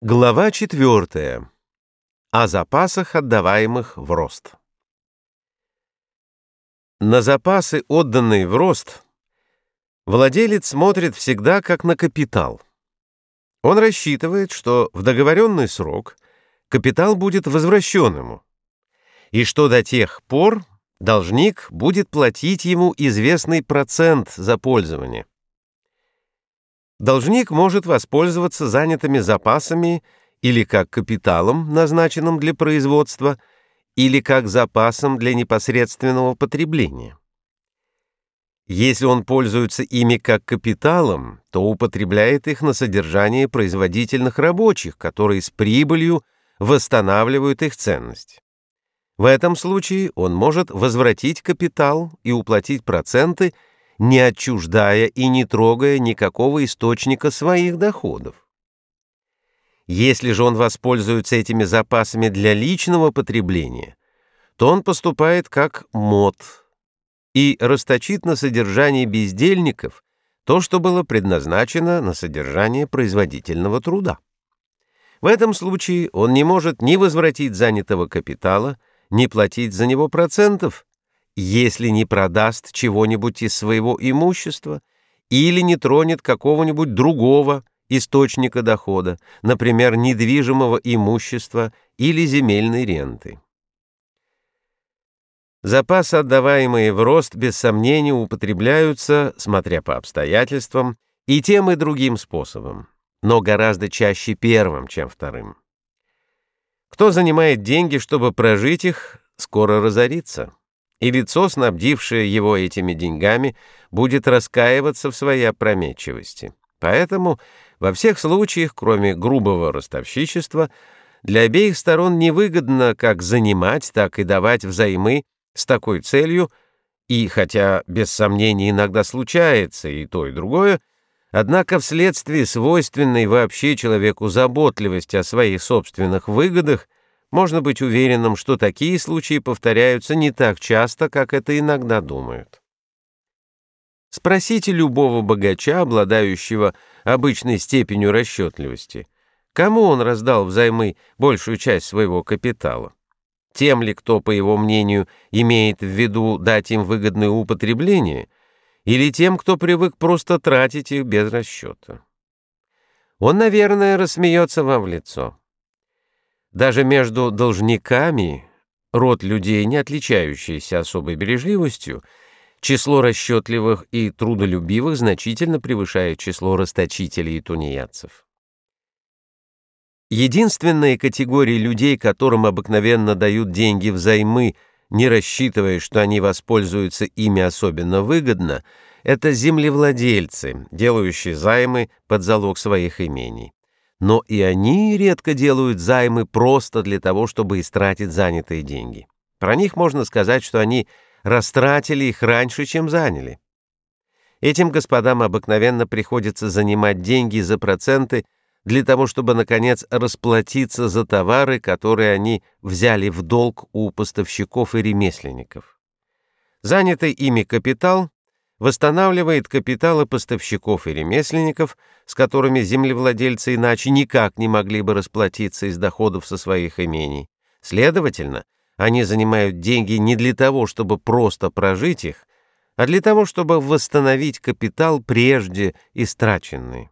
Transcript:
Глава 4. О запасах, отдаваемых в рост. На запасы, отданные в рост, владелец смотрит всегда как на капитал. Он рассчитывает, что в договоренный срок капитал будет возвращен ему, и что до тех пор должник будет платить ему известный процент за пользование. Должник может воспользоваться занятыми запасами или как капиталом, назначенным для производства, или как запасом для непосредственного потребления. Если он пользуется ими как капиталом, то употребляет их на содержание производительных рабочих, которые с прибылью восстанавливают их ценность. В этом случае он может возвратить капитал и уплатить проценты – не отчуждая и не трогая никакого источника своих доходов. Если же он воспользуется этими запасами для личного потребления, то он поступает как мод и расточит на содержание бездельников то, что было предназначено на содержание производительного труда. В этом случае он не может ни возвратить занятого капитала, ни платить за него процентов, если не продаст чего-нибудь из своего имущества или не тронет какого-нибудь другого источника дохода, например, недвижимого имущества или земельной ренты. Запасы, отдаваемые в рост, без сомнения употребляются, смотря по обстоятельствам, и тем и другим способом, но гораздо чаще первым, чем вторым. Кто занимает деньги, чтобы прожить их, скоро разорится и лицо, снабдившее его этими деньгами, будет раскаиваться в своей опрометчивости. Поэтому во всех случаях, кроме грубого ростовщичества, для обеих сторон невыгодно как занимать, так и давать взаймы с такой целью, и хотя без сомнений иногда случается и то, и другое, однако вследствие свойственной вообще человеку заботливости о своих собственных выгодах можно быть уверенным, что такие случаи повторяются не так часто, как это иногда думают. Спросите любого богача, обладающего обычной степенью расчетливости, кому он раздал взаймы большую часть своего капитала. Тем ли, кто, по его мнению, имеет в виду дать им выгодное употребление, или тем, кто привык просто тратить их без расчета. Он, наверное, рассмеется вам в лицо. Даже между должниками, род людей, не отличающийся особой бережливостью, число расчетливых и трудолюбивых значительно превышает число расточителей и тунеядцев. Единственные категории людей, которым обыкновенно дают деньги взаймы, не рассчитывая, что они воспользуются ими особенно выгодно, это землевладельцы, делающие займы под залог своих имений но и они редко делают займы просто для того, чтобы истратить занятые деньги. Про них можно сказать, что они растратили их раньше, чем заняли. Этим господам обыкновенно приходится занимать деньги за проценты для того, чтобы, наконец, расплатиться за товары, которые они взяли в долг у поставщиков и ремесленников. Занятый ими капитал восстанавливает капиталы поставщиков и ремесленников, с которыми землевладельцы иначе никак не могли бы расплатиться из доходов со своих имений. Следовательно, они занимают деньги не для того, чтобы просто прожить их, а для того, чтобы восстановить капитал прежде истраченный.